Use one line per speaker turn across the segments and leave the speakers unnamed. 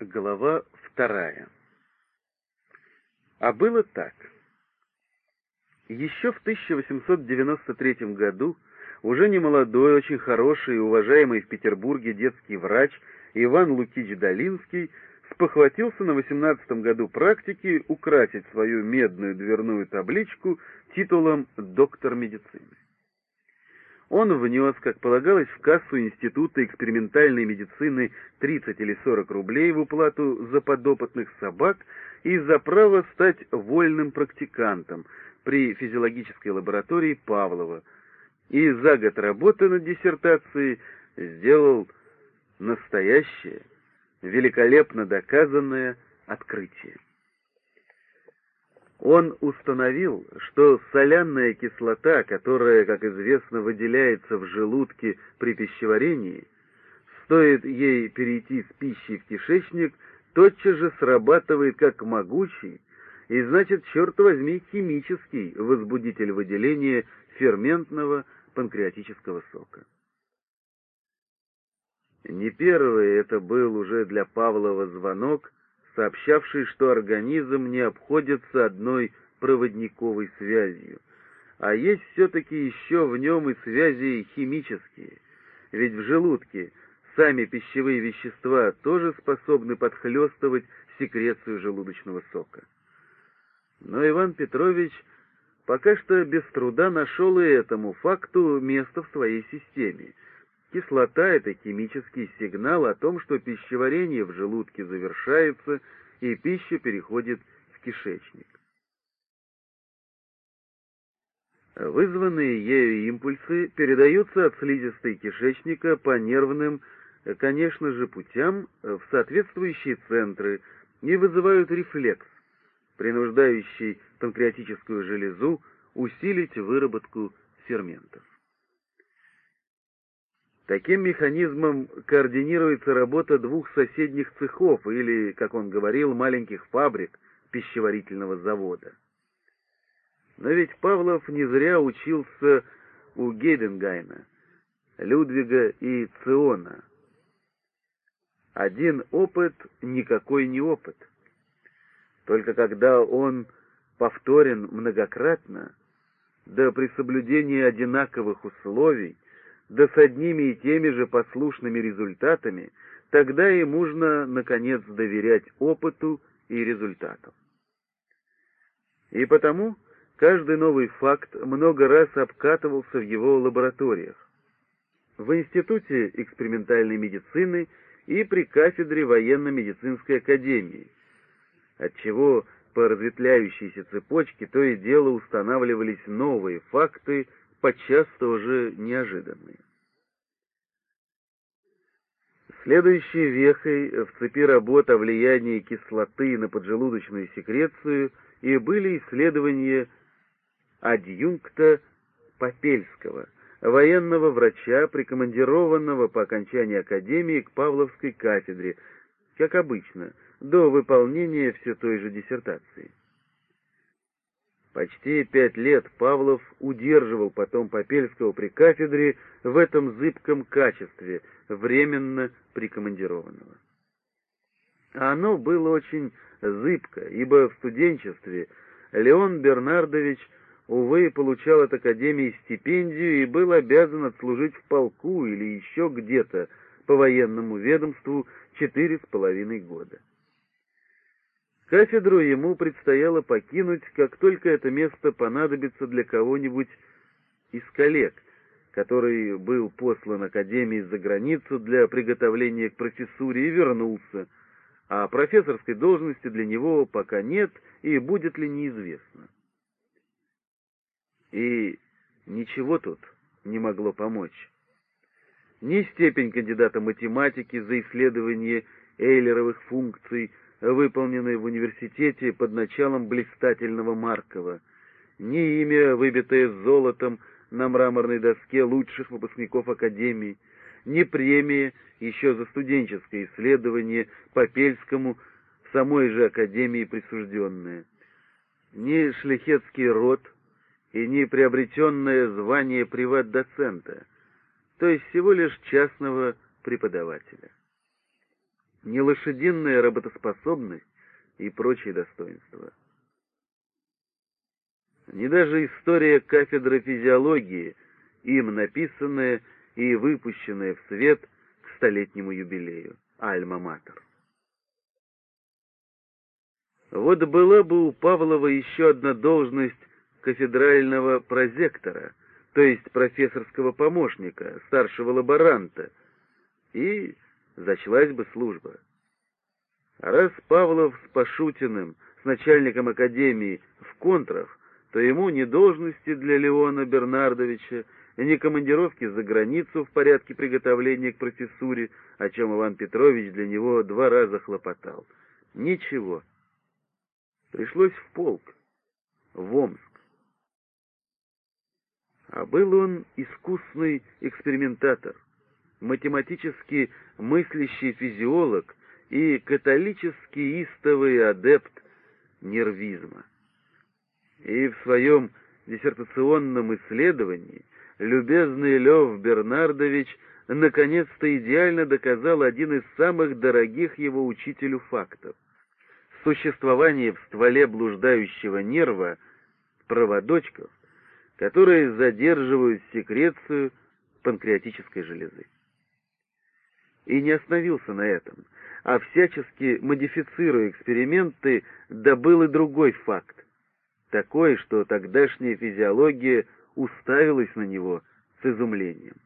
Глава вторая. А было так. Еще в 1893 году уже немолодой, очень хороший и уважаемый в Петербурге детский врач Иван Лукич Долинский спохватился на 18 году практики украсить свою медную дверную табличку титулом «доктор медицины». Он внес, как полагалось, в кассу Института экспериментальной медицины 30 или 40 рублей в уплату за подопытных собак и за право стать вольным практикантом при физиологической лаборатории Павлова, и за год работы над диссертацией сделал настоящее, великолепно доказанное открытие. Он установил, что соляная кислота, которая, как известно, выделяется в желудке при пищеварении, стоит ей перейти с пищи в кишечник, тотчас же срабатывает как могучий и, значит, черт возьми, химический возбудитель выделения ферментного панкреатического сока. Не первый это был уже для Павлова звонок, сообщавший, что организм не обходится одной проводниковой связью, а есть все-таки еще в нем и связи химические, ведь в желудке сами пищевые вещества тоже способны подхлестывать секрецию желудочного сока. Но Иван Петрович пока что без труда нашел и этому факту место в своей системе. Кислота — это химический сигнал о том, что пищеварение в желудке завершается и пища переходит в кишечник. Вызванные ею импульсы передаются от слизистой кишечника по нервным, конечно же, путям в соответствующие центры и вызывают рефлекс, принуждающий панкреатическую железу усилить выработку ферментов. Таким механизмом координируется работа двух соседних цехов или, как он говорил, маленьких фабрик пищеварительного завода. Но ведь Павлов не зря учился у Гейденгайна, Людвига и Циона. Один опыт — никакой не опыт. Только когда он повторен многократно, да при соблюдении одинаковых условий, да с одними и теми же послушными результатами, тогда и можно, наконец, доверять опыту и результатам. И потому каждый новый факт много раз обкатывался в его лабораториях, в Институте экспериментальной медицины и при кафедре военно-медицинской академии, отчего по разветвляющейся цепочке то и дело устанавливались новые факты подчас тоже неожиданные. Следующей вехой в цепи работ о влиянии кислоты на поджелудочную секрецию и были исследования адъюнкта Попельского, военного врача, прикомандированного по окончании академии к Павловской кафедре, как обычно, до выполнения все той же диссертации. Почти пять лет Павлов удерживал потом Попельского при кафедре в этом зыбком качестве, временно прикомандированного. А оно было очень зыбко, ибо в студенчестве Леон Бернардович, увы, получал от Академии стипендию и был обязан отслужить в полку или еще где-то по военному ведомству четыре с половиной года. Кафедру ему предстояло покинуть, как только это место понадобится для кого-нибудь из коллег, который был послан Академией за границу для приготовления к профессуре и вернулся, а профессорской должности для него пока нет и будет ли неизвестно. И ничего тут не могло помочь. Ни степень кандидата математики за исследование эйлеровых функций, выполненной в университете под началом блистательного Маркова, ни имя, выбитое золотом на мраморной доске лучших выпускников Академии, ни премия еще за студенческое исследование Попельскому в самой же Академии присужденное, ни шляхетский род и ни приобретенное звание приват-доцента, то есть всего лишь частного преподавателя. Ни лошадиная работоспособность и прочие достоинства. Ни даже история кафедры физиологии, им написанная и выпущенная в свет к столетнему юбилею, Альма-Матер. Вот была бы у Павлова еще одна должность кафедрального прозектора, то есть профессорского помощника, старшего лаборанта, и зачлась бы служба. А раз Павлов с Пашутиным, с начальником академии, в контрах, то ему ни должности для Леона Бернардовича, ни командировки за границу в порядке приготовления к профессуре, о чем Иван Петрович для него два раза хлопотал. Ничего. Пришлось в полк, в Омск. А был он искусный экспериментатор, математически мыслящий физиолог и католический истовый адепт нервизма. И в своем диссертационном исследовании любезный Лев Бернардович наконец-то идеально доказал один из самых дорогих его учителю фактов. Существование в стволе блуждающего нерва проводочков, которые задерживают секрецию панкреатической железы. И не остановился на этом, а всячески модифицируя эксперименты, добыл и другой факт, такой, что тогдашняя физиология уставилась на него с изумлением.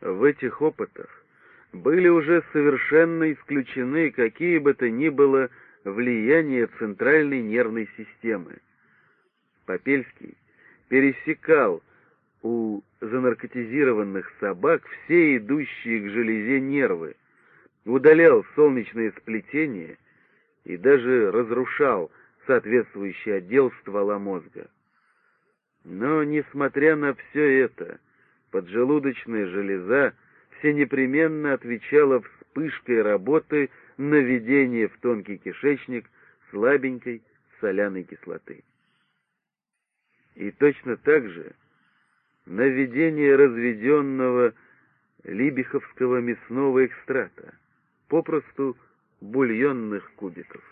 В этих опытах были уже совершенно исключены какие бы то ни было влияния центральной нервной системы. Попельский пересекал у занаркотизированных собак все идущие к железе нервы, удалял солнечное сплетение и даже разрушал соответствующий отдел ствола мозга. Но, несмотря на все это, поджелудочная железа все непременно отвечала вспышкой работы на введение в тонкий кишечник слабенькой соляной кислоты. И точно так же на введение разведенного либиховского мясного экстрата, попросту бульонных кубиков.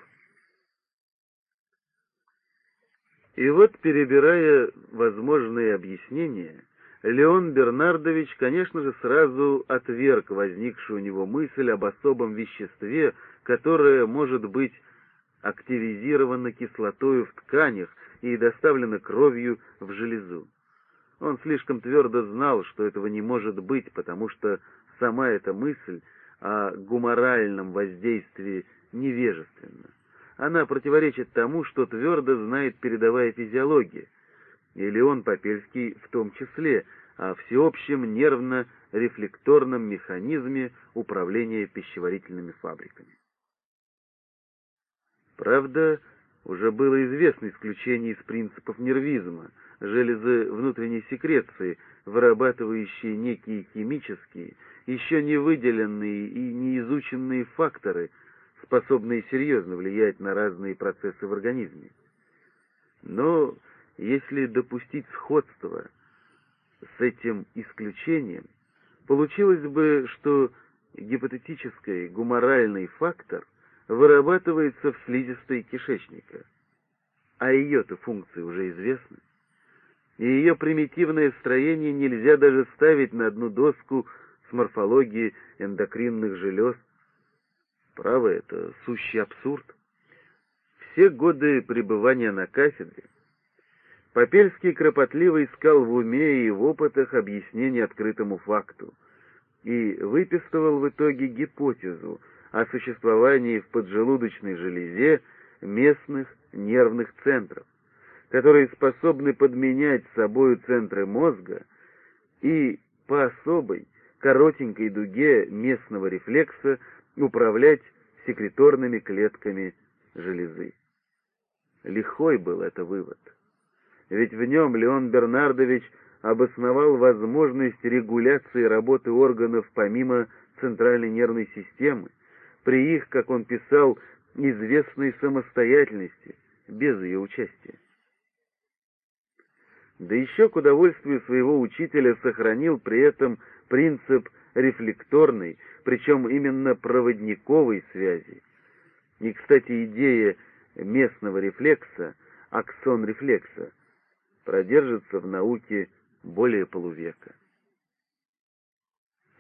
И вот, перебирая возможные объяснения, Леон Бернардович, конечно же, сразу отверг возникшую у него мысль об особом веществе, которое может быть активизировано кислотою в тканях и доставлено кровью в железу. Он слишком твердо знал, что этого не может быть, потому что сама эта мысль о гуморальном воздействии невежественна. Она противоречит тому, что твердо знает передовая физиология, и Леон Попельский в том числе, о всеобщем нервно-рефлекторном механизме управления пищеварительными фабриками. Правда, уже было известно исключение из принципов нервизма, железы внутренней секреции, вырабатывающие некие химические, еще не выделенные и не изученные факторы – способные серьезно влиять на разные процессы в организме. Но если допустить сходство с этим исключением, получилось бы, что гипотетический гуморальный фактор вырабатывается в слизистой кишечника, а ее-то функции уже известны, и ее примитивное строение нельзя даже ставить на одну доску с морфологией эндокринных желез Право, это сущий абсурд. Все годы пребывания на кафедре Попельский кропотливо искал в уме и в опытах объяснение открытому факту и выписывал в итоге гипотезу о существовании в поджелудочной железе местных нервных центров, которые способны подменять собою центры мозга и по особой коротенькой дуге местного рефлекса управлять секреторными клетками железы. Лихой был это вывод. Ведь в нем Леон Бернардович обосновал возможность регуляции работы органов помимо центральной нервной системы, при их, как он писал, известной самостоятельности, без ее участия. Да еще к удовольствию своего учителя сохранил при этом принцип рефлекторной, причем именно проводниковой связи. И, кстати, идея местного рефлекса, аксон рефлекса, продержится в науке более полувека.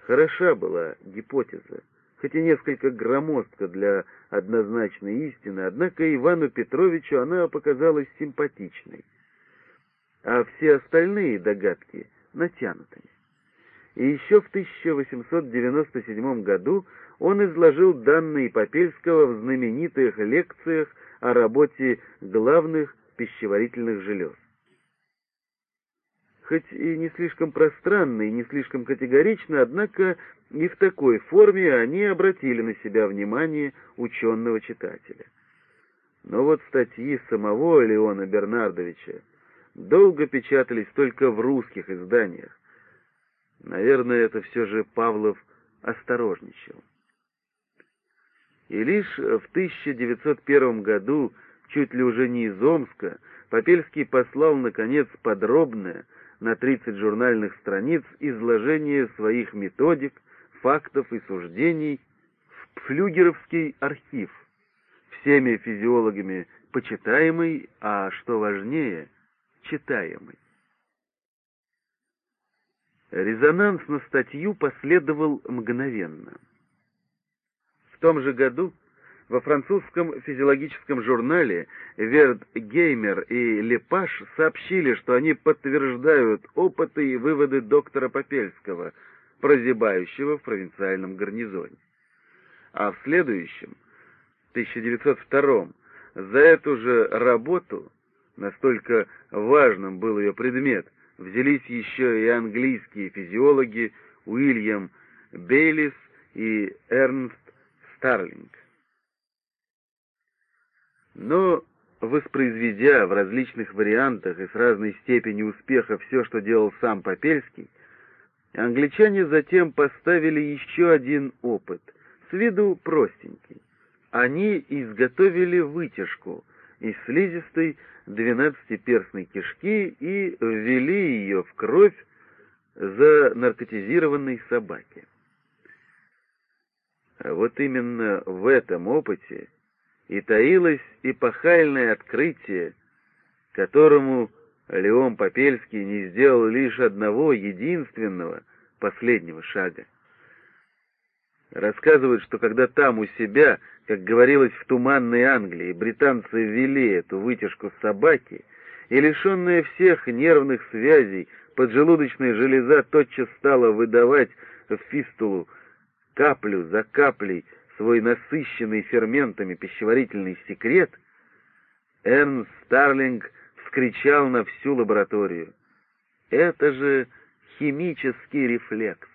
Хороша была гипотеза, хоть и несколько громоздка для однозначной истины, однако Ивану Петровичу она показалась симпатичной, а все остальные догадки — натянутыми. И еще в 1897 году он изложил данные Попельского в знаменитых лекциях о работе главных пищеварительных желез. Хоть и не слишком пространно и не слишком категорично, однако и в такой форме они обратили на себя внимание ученого читателя. Но вот статьи самого Леона Бернардовича долго печатались только в русских изданиях. Наверное, это все же Павлов осторожничал. И лишь в 1901 году, чуть ли уже не из Омска, Попельский послал, наконец, подробное, на 30 журнальных страниц, изложение своих методик, фактов и суждений в Флюгеровский архив, всеми физиологами почитаемый, а, что важнее, читаемый. Резонанс на статью последовал мгновенно. В том же году во французском физиологическом журнале Верд Геймер и Лепаш сообщили, что они подтверждают опыты и выводы доктора Попельского, прозябающего в провинциальном гарнизоне. А в следующем, 1902 за эту же работу, настолько важным был ее предмет, взялись еще и английские физиологи Уильям Бейлис и Эрнст Старлинг. Но, воспроизведя в различных вариантах и с разной степенью успеха все, что делал сам Попельский, англичане затем поставили еще один опыт, с виду простенький. Они изготовили вытяжку из слизистой двенадцатиперстной кишки и ввели ее в кровь за наркотизированной собаки. А вот именно в этом опыте и таилось эпохальное открытие, которому Леон Попельский не сделал лишь одного единственного последнего шага. Рассказывают, что когда там у себя, как говорилось в туманной Англии, британцы ввели эту вытяжку собаки, и лишенная всех нервных связей поджелудочная железа тотчас стала выдавать в фистулу каплю за каплей свой насыщенный ферментами пищеварительный секрет, Эрнст Старлинг вскричал на всю лабораторию. Это же химический рефлекс.